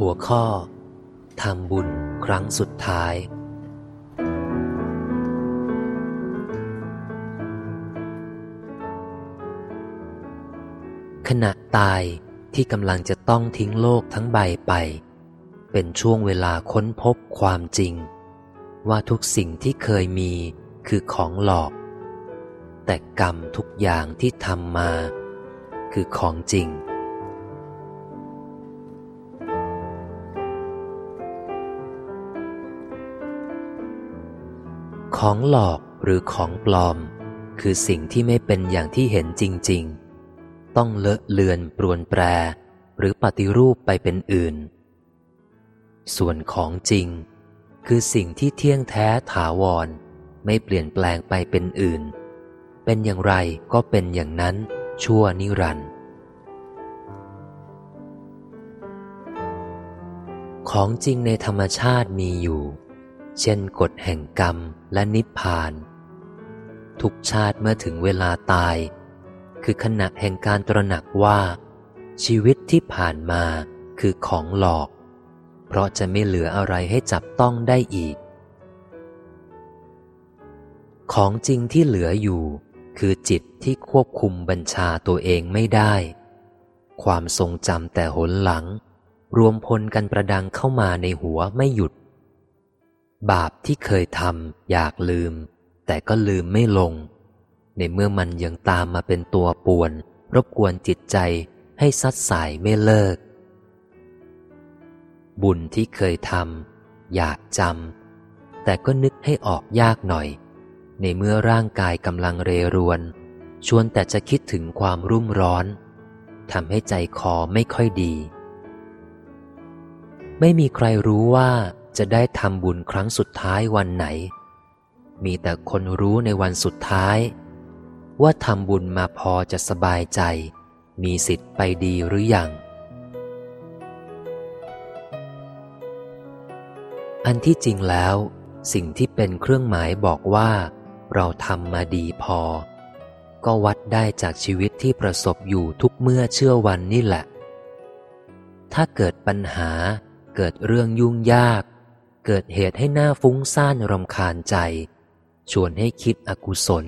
หัวข้อ ทำบุญครั้งสุดท้าย ขณะตายที่กำลังจะต้องทิ้งโลกทั้งใบไป เป็นช่วงเวลาค้นพบความจริง ว่าทุกสิ่งที่เคยมีคือของหลอก แต่กรรมทุกอย่างที่ทำมา คือของจริง ของหลอกหรือของปลอม คือสิ่งที่ไม่เป็นอย่างที่เห็นจริง ๆ ต้องเลอะเลือนปรวนแปร หรือปฏิรูปไปเป็นอื่น ส่วนของจริง คือสิ่งที่เที่ยงแท้ถาวร ไม่เปลี่ยนแปลงไปเป็นอื่น เป็นอย่างไรก็เป็นอย่างนั้นชั่วนิรันดร์ของจริงในธรรมชาติมีอยู่ เช่นกฎแห่งกรรมและนิพพาน ทุกชาติเมื่อถึงเวลาตาย คือขณะแห่งการตระหนักว่า ชีวิตที่ผ่านมาคือของหลอก เพราะจะไม่เหลืออะไรให้จับต้องได้อีก ของจริงที่เหลืออยู่ คือจิตที่ควบคุมบัญชาตัวเองไม่ได้ ความทรงจำแต่หนหลัง รวมพลกันประดังเข้ามาในหัวไม่หยุด บาปที่เคยทำอยากลืม แต่ก็ลืมไม่ลง ในเมื่อมันยังตามมาเป็นตัวป่วน รบกวนจิตใจให้ซัดสายไม่เลิก บุญที่เคยทำอยากจำแต่ก็นึกให้ออกยากหน่อย ในเมื่อร่างกายกำลังเรรวน ชวนแต่จะคิดถึงความรุ่มร้อนทำให้ใจคอไม่ค่อยดี ไม่มีใครรู้ว่า จะได้ทำบุญครั้งสุดท้ายวันไหน มีแต่คนรู้ในวันสุดท้าย ว่าทำบุญมาพอจะสบายใจ มีสิทธิ์ไปดีหรืออยังอันที่จริงแล้ว สิ่งที่เป็นเครื่องหมายบอกว่า เราทำมาดีพอ ก็วัดได้จากชีวิตที่ประสบอยู่ทุกเมื่อเชื่อวันนี่แหละ ถ้าเกิดปัญหาเกิดเรื่องยุ่งยาก เกิดเหตุให้หน้าฟุ้งซ่านรำคาญใจ ชวนให้คิดอกุศล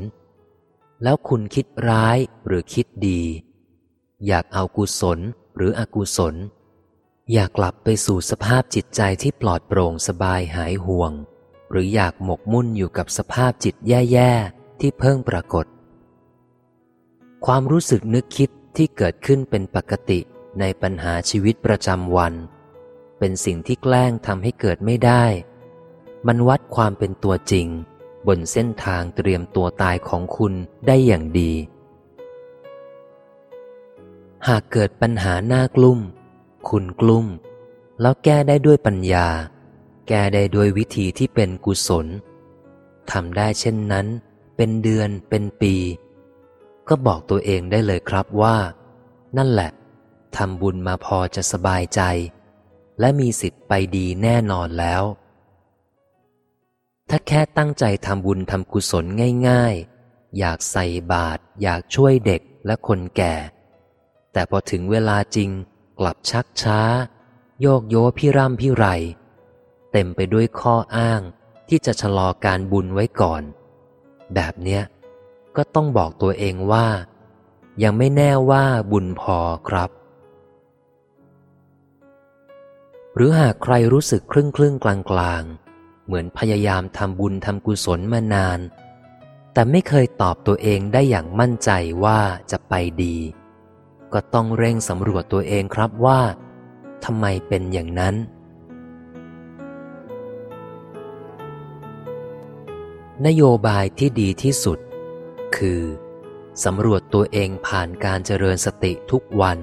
แล้วคุณคิดร้ายหรือคิดดี อยากเอากุศลหรืออกุศล อยากกลับไปสู่สภาพจิตใจที่ปลอดโปร่งสบายหายห่วง หรืออยากหมกมุ่นอยู่กับสภาพจิตแย่ๆ ที่เพิ่งปรากฏ ความรู้สึกนึกคิดที่เกิดขึ้นเป็นปกติในปัญหาชีวิตประจำวัน เป็นสิ่งที่แกล้งทำให้เกิดไม่ได้ มันวัดความเป็นตัวจริง บนเส้นทางเตรียมตัวตายของคุณได้อย่างดี หากเกิดปัญหาหน้ากลุ่ม คุณกลุ่ม แล้วแก้ได้ด้วยปัญญา แก้ได้ด้วยวิธีที่เป็นกุศลทำได้เช่นนั้น เป็นเดือนเป็นปี ก็บอกตัวเองได้เลยครับว่า นั่นแหละทำบุญมาพอจะสบายใจ และมีสิทธิ์ไปดีแน่นอนแล้ว ถ้าแค่ตั้งใจทำบุญทำกุศลง่ายๆ อยากใส่บาตรอยากช่วยเด็กและคนแก่ แต่พอถึงเวลาจริงกลับชักช้า โยกโยพี่ร่ำพี่ไร เต็มไปด้วยข้ออ้างที่จะชะลอการบุญไว้ก่อน แบบเนี้ยก็ต้องบอกตัวเองว่า ยังไม่แน่ว่าบุญพอครับ หรือหากใครรู้สึกครึ่งครึ่งกลางกลางเหมือนพยายามทำบุญทำกุศลมานาน แต่ไม่เคยตอบตัวเองได้อย่างมั่นใจว่าจะไปดี ก็ต้องเร่งสำรวจตัวเองครับว่าทำไมเป็นอย่างนั้น นโยบายที่ดีที่สุด คือสำรวจตัวเองผ่านการเจริญสติทุกวัน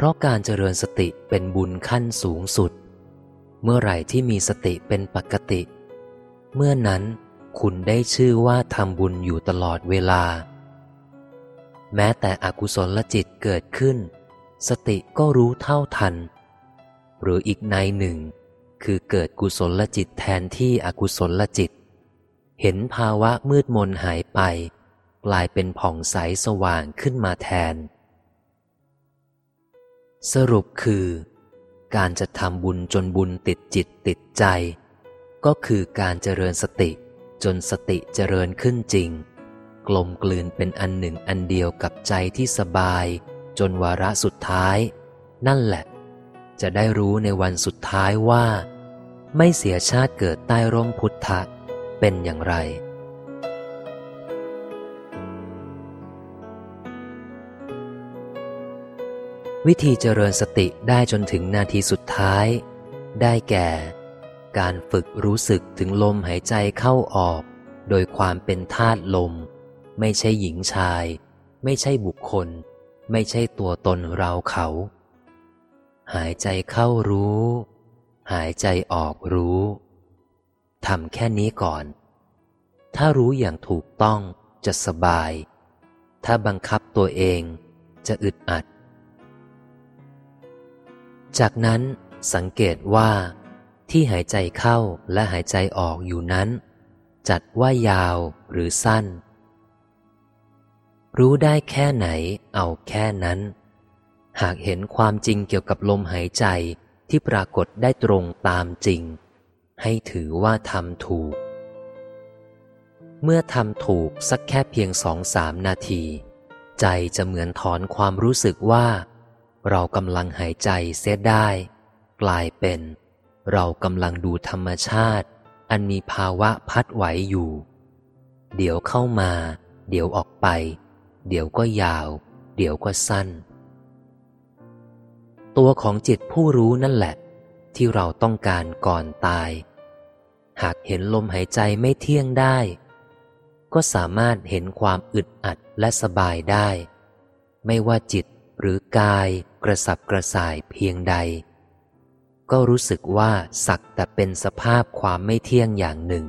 เพราะการเจริญสติเป็นบุญขั้นสูงสุด เมื่อไหร่ที่มีสติเป็นปกติ เมื่อนั้นคุณได้ชื่อว่าทำบุญอยู่ตลอดเวลา แม้แต่อกุศลจิตเกิดขึ้น สติก็รู้เท่าทัน หรืออีกในหนึ่ง คือเกิดกุศลจิตแทนที่อกุศลจิต เห็นภาวะมืดมนหายไป กลายเป็นผ่องใสสว่างขึ้นมาแทน สรุปคือ การจะทำบุญจนบุญติดจิตติดใจ ก็คือการเจริญสติจนสติเจริญขึ้นจริง กลมกลืนเป็นอันหนึ่งอันเดียวกับใจที่สบาย จนวาระสุดท้าย นั่นแหละ จะได้รู้ในวันสุดท้ายว่า ไม่เสียชาติเกิดใต้ร่มพุทธะเป็นอย่างไร วิธีเจริญสติได้จนถึงนาทีสุดท้าย ได้แก่ การฝึกรู้สึกถึงลมหายใจเข้าออก โดยความเป็นธาตุลม ไม่ใช่หญิงชาย ไม่ใช่บุคคล ไม่ใช่ตัวตนเราเขา หายใจเข้ารู้ หายใจออกรู้ทำแค่นี้ก่อน ถ้ารู้อย่างถูกต้องจะสบาย ถ้าบังคับตัวเองจะอึดอัด จากนั้นสังเกตว่าที่หายใจเข้าและหายใจออกอยู่นั้น จัดว่ายาวหรือสั้น รู้ได้แค่ไหนเอาแค่นั้น หากเห็นความจริงเกี่ยวกับลมหายใจที่ปรากฏได้ตรงตามจริง ให้ถือว่าทำถูก เมื่อทำถูกสักแค่เพียงสองสามนาที ใจจะเหมือนถอนความรู้สึกว่า เรากำลังหายใจเสียได้ กลายเป็น เรากำลังดูธรรมชาติ อันมีภาวะพัดไหวอยู่ เดี๋ยวเข้ามา เดี๋ยวออกไป เดี๋ยวก็ยาว เดี๋ยวก็สั้น ตัวของจิตผู้รู้นั่นแหละ ที่เราต้องการก่อนตาย หากเห็นลมหายใจไม่เที่ยงได้ ก็สามารถเห็นความอึดอัดและสบายได้ ไม่ว่าจิตหรือกาย กระสับกระส่ายเพียงใด ก็รู้สึกว่าสักแต่เป็นสภาพความไม่เที่ยงอย่างหนึ่ง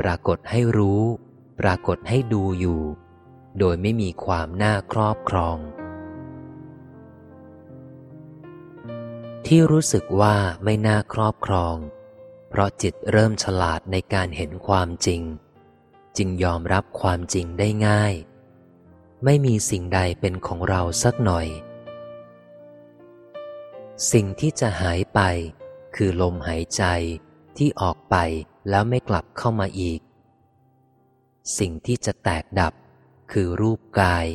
ปรากฏให้รู้ ปรากฏให้ดูอยู่ โดยไม่มีความน่าครอบครอง ที่รู้สึกว่าไม่น่าครอบครอง เพราะจิตเริ่มฉลาดในการเห็นความจริง จึงยอมรับความจริงได้ง่าย ไม่มีสิ่งใดเป็นของเราสักหน่อย สิ่งที่จะหายไป คือลมหายใจที่ออกไปแล้วไม่กลับเข้ามาอีก สิ่งที่จะแตกดับ คือรูปกาย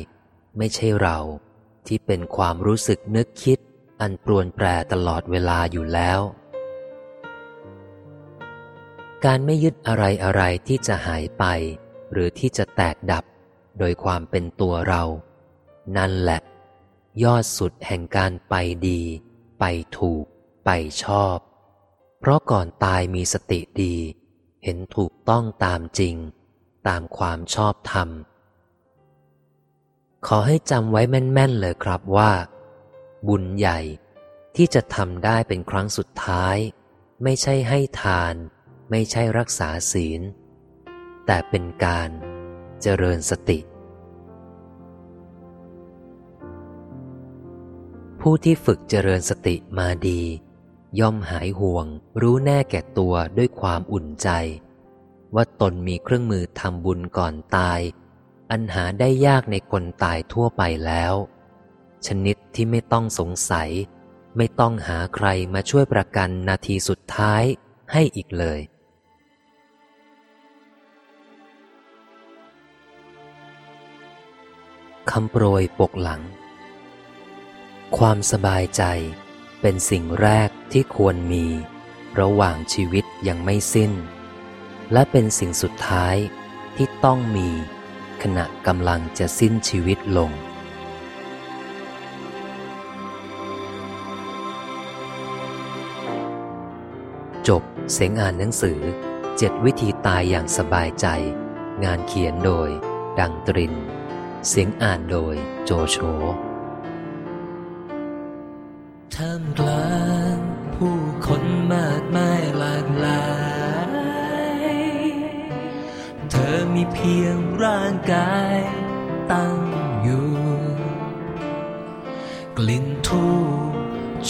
ไม่ใช่เราที่เป็นความรู้สึกนึกคิด อันปรวนแปรตลอดเวลาอยู่แล้ว การไม่ยึดอะไรอะไรที่จะหายไป หรือที่จะแตกดับ โดยความเป็นตัวเรา นั่นแหละ ยอดสุดแห่งการไปดี ไปถูก ไปชอบ เพราะก่อนตายมีสติดี เห็นถูกต้องตามจริง ตามความชอบธรรม ขอให้จำไว้แม่น ๆ เลยครับว่า บุญใหญ่ที่จะทำได้เป็นครั้งสุดท้าย ไม่ใช่ให้ทาน ไม่ใช่รักษาศีล แต่เป็นการเจริญสติ ผู้ที่ฝึกเจริญสติมาดี ย่อมหายห่วง รู้แน่แก่ตัวด้วยความอุ่นใจ ว่าตนมีเครื่องมือทำบุญก่อนตาย อันหาได้ยากในคนตายทั่วไปแล้ว ชนิดที่ไม่ต้องสงสัย ไม่ต้องหาใครมาช่วยประกันนาทีสุดท้ายให้อีกเลยคำโปรยปกหลัง ความสบายใจเป็นสิ่งแรกที่ควรมี ระหว่างชีวิตยังไม่สิ้น และเป็นสิ่งสุดท้ายที่ต้องมี ขณะกำลังจะสิ้นชีวิตลง จบเสียงอ่านหนังสือเจ็ดวิธีตายอย่างสบายใจ งานเขียนโดย ดังตริน เสียงอ่านโดยโจโฉ ท่ามกลางผู้คนมากมายหลากหลาย เธอมีเพียงร่างกายตั้งอยู่ กลิ่นทู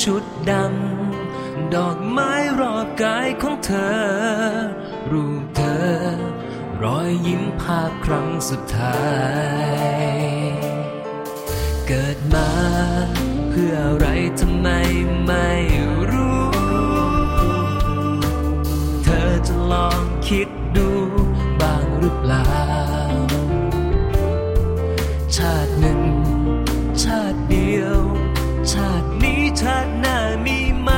ชุดดำ ดอกไม้รอบกายของเธอ รูปเธอ รอยยิ้มภาพครั้งสุดท้าย เกิดมา เพื่ออะไรทำไมไม่รู้ เธอจะลองคิดดูบ้างหรือเปล่า ชาติหนึ่ง ชาติเดียว ชาตินี้ชาติหน้ามีไหม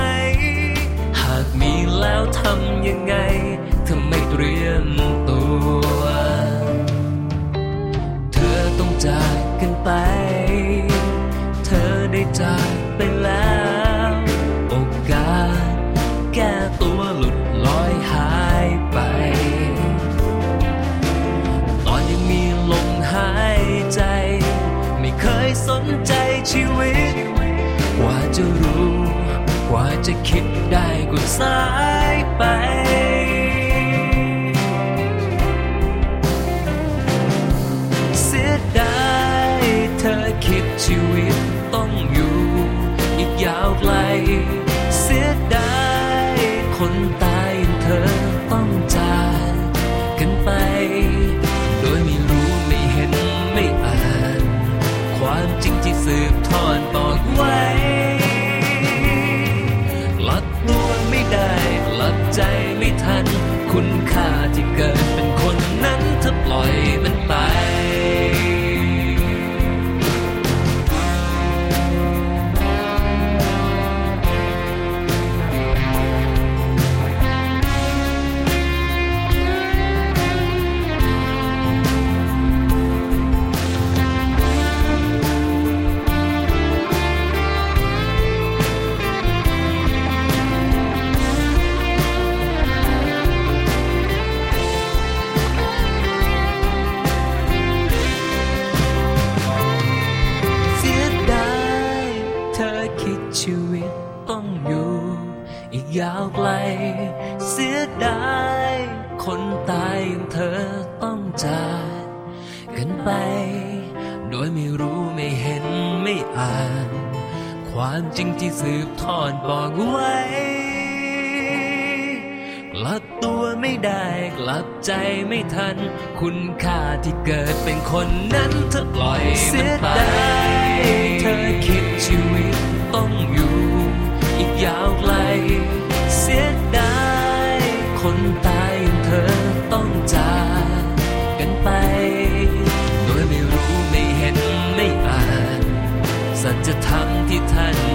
หากมีแล้วทำยังไงเธอไม่เตรียมตัว เธอต้องจากกันไป จากไปแล้ว โอกาสแก้ตัวหลุดลอยหายไป ตอนยังมีลมหายใจ ไม่เคยสนใจชีวิต กว่าจะรู้ กว่าจะคิดได้ก็สายายอย่างเธอต้องจากกันไป โดยไม่รู้ไม่เห็นไม่อ่าน ความจริงที่สืบทอดบอกไว้กลับตัวไม่ได้กลับใจไม่ทัน คุณค่าที่เกิดเป็นคนนั้นเธอปล่อยมันไปเธอคิดชีวิตต้องอยู่ อีกยาวไกล เสียดายคนตายอย่างเธอ สัจธร